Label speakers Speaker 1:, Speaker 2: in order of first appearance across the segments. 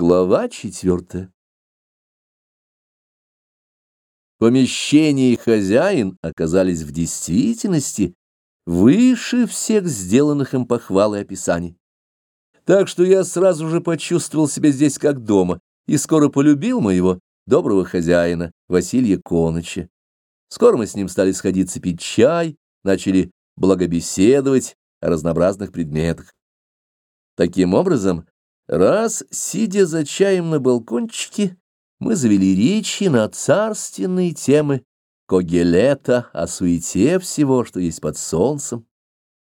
Speaker 1: Глава четвертая. Помещение и хозяин оказались в действительности выше всех сделанных им похвал и описаний. Так что я сразу же почувствовал себя здесь как дома и скоро полюбил моего доброго хозяина Василия Коныча. Скоро мы с ним стали сходиться пить чай, начали благобеседовать о разнообразных предметах. Таким образом, Раз, сидя за чаем на балкончике, мы завели речи на царственные темы Когелета, о суете всего, что есть под солнцем,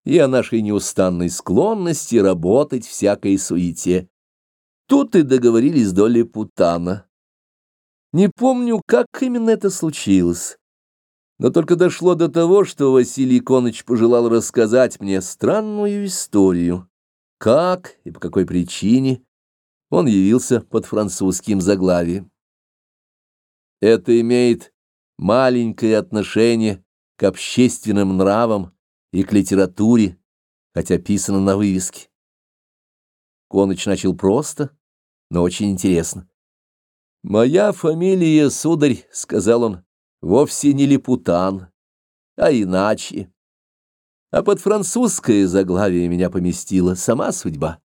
Speaker 1: и о нашей неустанной склонности работать всякой суете. Тут и договорились до Лепутана. Не помню, как именно это случилось, но только дошло до того, что Василий Иконыч пожелал рассказать мне странную историю как и по какой причине он явился под французским заглавием. Это имеет маленькое отношение к общественным нравам и к литературе, хотя писано на вывеске. Коныч начал просто, но очень интересно. «Моя фамилия, сударь, — сказал он, — вовсе не Лепутан, а иначе. А под французское заглавие меня поместила сама судьба.